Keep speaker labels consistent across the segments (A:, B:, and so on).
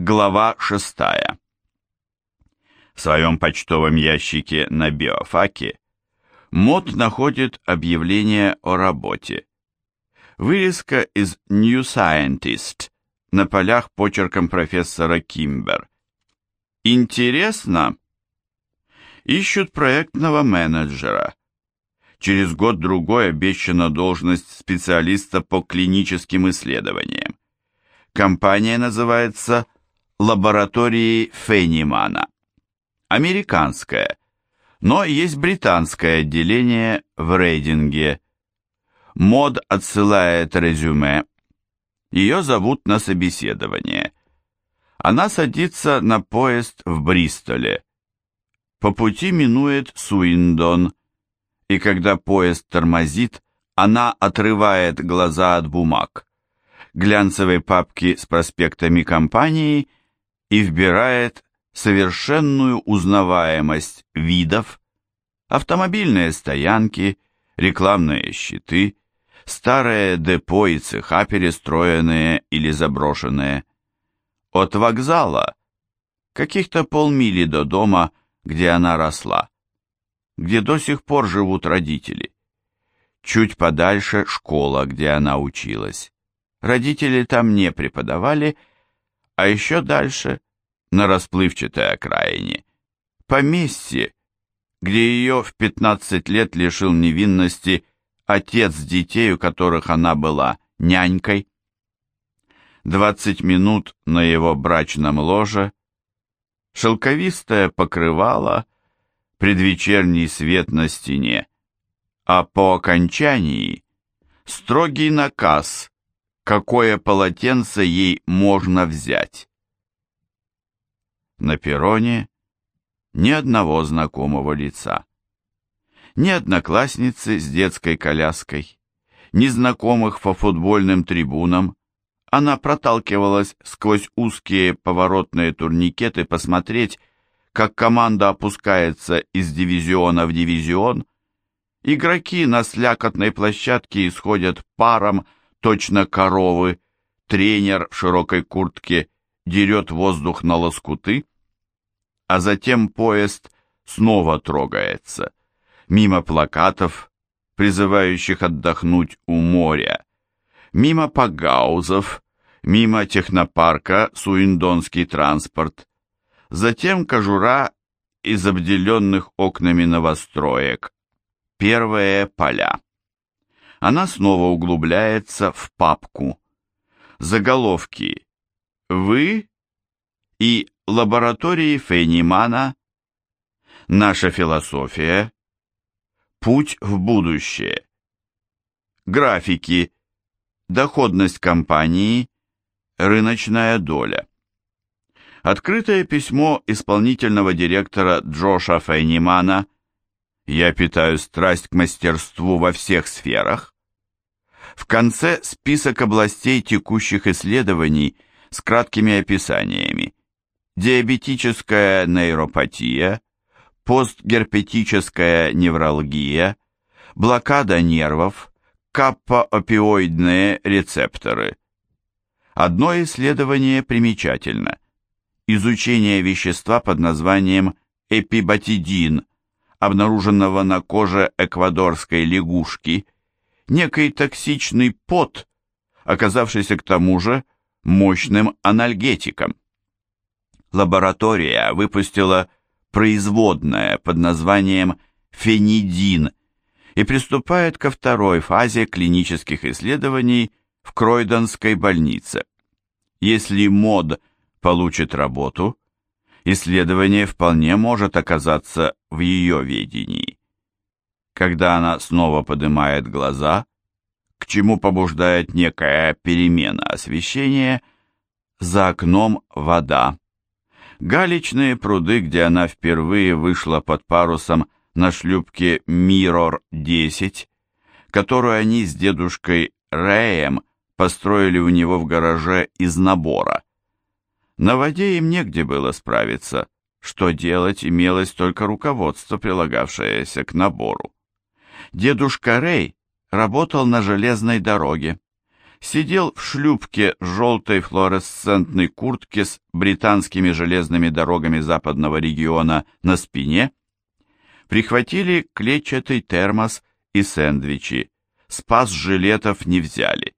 A: Глава шестая. В своем почтовом ящике на биофаке Мод находит объявление о работе. Вырезка из New Scientist на полях почерком профессора Кимбер. Интересно? Ищут проектного менеджера. Через год-другой обещана должность специалиста по клиническим исследованиям. Компания называется «Лаборатории Феннимана». Американская, но есть британское отделение в Рейдинге. Мод отсылает резюме. Ее зовут на собеседование. Она садится на поезд в Бристоле. По пути минует Суиндон, и когда поезд тормозит, она отрывает глаза от бумаг, глянцевой папки с проспектами компании и вбирает совершенную узнаваемость видов, автомобильные стоянки, рекламные щиты, старые депо и цеха, перестроенные или заброшенные. От вокзала каких-то полмили до дома, где она росла, где до сих пор живут родители. Чуть подальше школа, где она училась. Родители там не преподавали, а еще дальше на расплывчатой окраине, поместье, где ее в 15 лет лишил невинности отец детей, у которых она была нянькой. 20 минут на его брачном ложе, шелковистое покрывало, предвечерний свет на стене, а по окончании строгий наказ, какое полотенце ей можно взять. На перроне ни одного знакомого лица. Ни одноклассницы с детской коляской, ни знакомых по футбольным трибунам. Она проталкивалась сквозь узкие поворотные турникеты посмотреть, как команда опускается из дивизиона в дивизион. Игроки на слякотной площадке исходят паром, точно коровы. Тренер в широкой куртке дерет воздух на лоскуты, а затем поезд снова трогается, мимо плакатов, призывающих отдохнуть у моря, мимо погаузов, мимо технопарка Суиндонский транспорт, затем кожура из обделенных окнами новостроек, первые поля. Она снова углубляется в папку. Заголовки «Вы» и лаборатории Фейнимана «Наша философия», «Путь в будущее», графики, доходность компании, рыночная доля. Открытое письмо исполнительного директора Джоша Фейнимана «Я питаю страсть к мастерству во всех сферах». В конце список областей текущих исследований с краткими описаниями диабетическая нейропатия, постгерпетическая невралгия, блокада нервов, каппа-опиоидные рецепторы. Одно исследование примечательно. Изучение вещества под названием эпибатидин, обнаруженного на коже эквадорской лягушки, некий токсичный пот, оказавшийся к тому же мощным анальгетиком лаборатория выпустила производное под названием фенидин и приступает ко второй фазе клинических исследований в Кройдонской больнице. Если МОД получит работу, исследование вполне может оказаться в ее ведении. Когда она снова поднимает глаза, к чему побуждает некая перемена освещения, за окном вода галечные пруды, где она впервые вышла под парусом на шлюпке «Миррор-10», которую они с дедушкой Рэем построили у него в гараже из набора. На воде им негде было справиться, что делать имелось только руководство, прилагавшееся к набору. Дедушка Рэй работал на железной дороге. сидел в шлюпке желтой флуоресцентной куртке с британскими железными дорогами западного региона на спине. Прихватили клетчатый термос и сэндвичи, спас жилетов не взяли.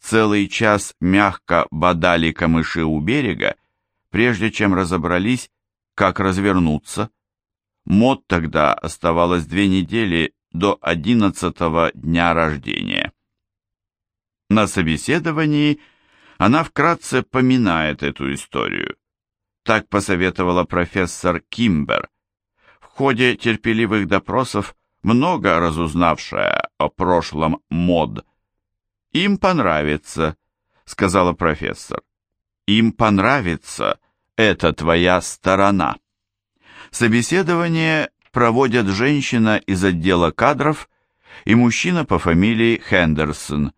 A: Целый час мягко бодали камыши у берега, прежде чем разобрались, как развернуться. Мод тогда оставалось две недели до одиннадцатого дня рождения. На собеседовании она вкратце поминает эту историю. Так посоветовала профессор Кимбер. В ходе терпеливых допросов, много разузнавшая о прошлом мод. «Им понравится», — сказала профессор. «Им понравится, это твоя сторона». Собеседование проводят женщина из отдела кадров и мужчина по фамилии Хендерсон,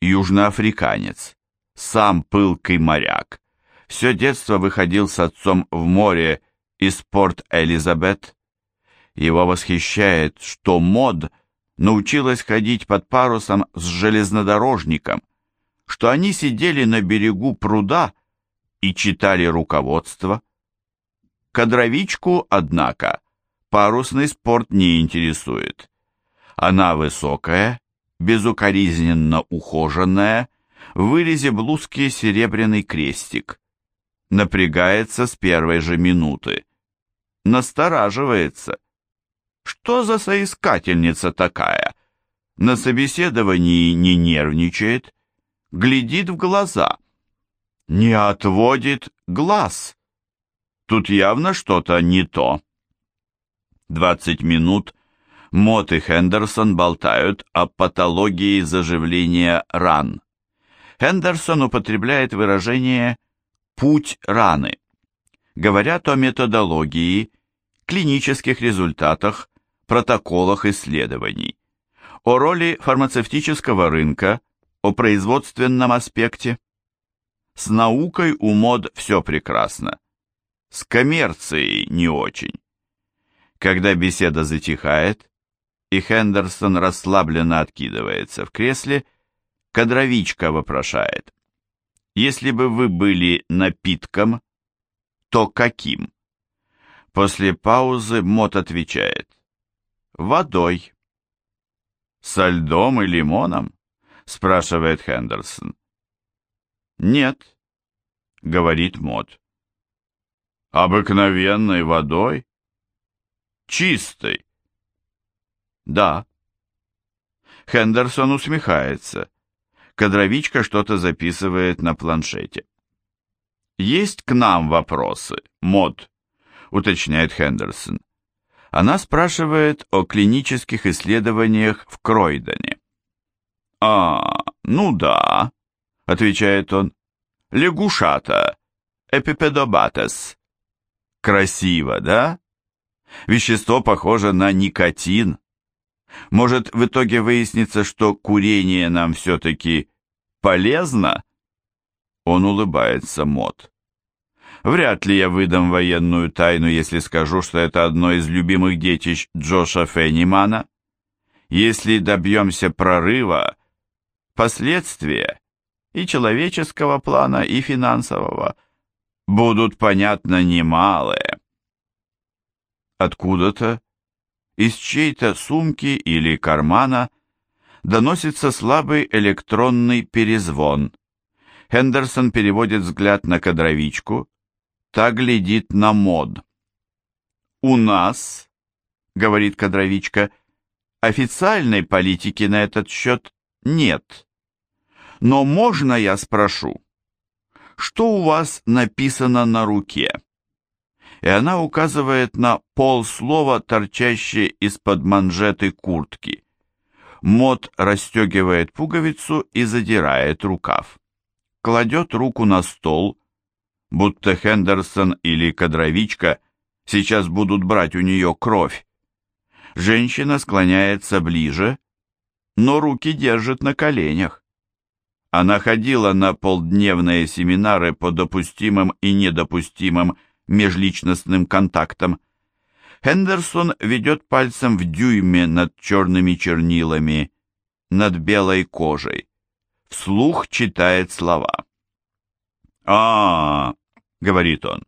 A: южноафриканец, сам пылкий моряк. Все детство выходил с отцом в море из Порт-Элизабет. Его восхищает, что мод научилась ходить под парусом с железнодорожником, что они сидели на берегу пруда и читали руководство. Кадровичку, однако, парусный спорт не интересует. Она высокая, безукоризненно ухоженная, в вырезе блузки серебряный крестик. Напрягается с первой же минуты. Настораживается. Что за соискательница такая? На собеседовании не нервничает, глядит в глаза. Не отводит глаз. Тут явно что-то не то. Двадцать минут Мот и Хендерсон болтают о патологии заживления ран. Хендерсон употребляет выражение «путь раны». Говорят о методологии, клинических результатах, протоколах исследований, о роли фармацевтического рынка, о производственном аспекте. С наукой у мод все прекрасно с коммерцией не очень. Когда беседа затихает, и Хендерсон расслабленно откидывается в кресле, кадровичка вопрошает. «Если бы вы были напитком, то каким?» После паузы Мот отвечает. «Водой». «Со льдом и лимоном?» спрашивает Хендерсон. «Нет», — говорит Мот. Обыкновенной водой? Чистой? Да. Хендерсон усмехается. Кадровичка что-то записывает на планшете. «Есть к нам вопросы, Мод», — уточняет Хендерсон. Она спрашивает о клинических исследованиях в Кройдоне. «А, ну да», — отвечает он. «Лягушата, эпипедобатес, Красиво, да? Вещество похоже на никотин. Может, в итоге выяснится, что курение нам все-таки полезно? Он улыбается, Мот. Вряд ли я выдам военную тайну, если скажу, что это одно из любимых детищ Джоша Феннимана. Если добьемся прорыва, последствия и человеческого плана, и финансового будут, понятно, немалые. Откуда-то, из чьей-то сумки или кармана, доносится слабый электронный перезвон. Хендерсон переводит взгляд на кадровичку, та глядит на мод. «У нас, — говорит кадровичка, — официальной политики на этот счет нет. Но можно я спрошу?» что у вас написано на руке?» И она указывает на полслова, торчащее из-под манжеты куртки. Мот расстегивает пуговицу и задирает рукав. Кладет руку на стол, будто Хендерсон или Кадровичка сейчас будут брать у нее кровь. Женщина склоняется ближе, но руки держит на коленях. Она ходила на полдневные семинары по допустимым и недопустимым межличностным контактам. Хендерсон ведет пальцем в дюйме над черными чернилами, над белой кожей. Вслух читает слова. а, -а, -а говорит он.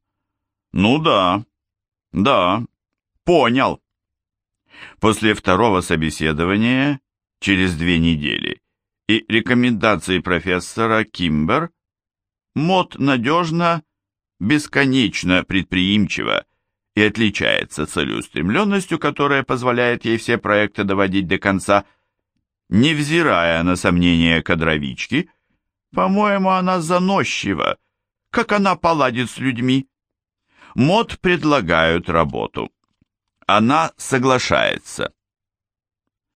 A: «Ну да, да, понял». После второго собеседования, через две недели, и рекомендации профессора Кимбер, Мод надежно, бесконечно предприимчиво и отличается целеустремленностью, которая позволяет ей все проекты доводить до конца, невзирая на сомнения кадровички, по-моему, она заносчива, как она поладит с людьми. Мод предлагают работу. Она соглашается.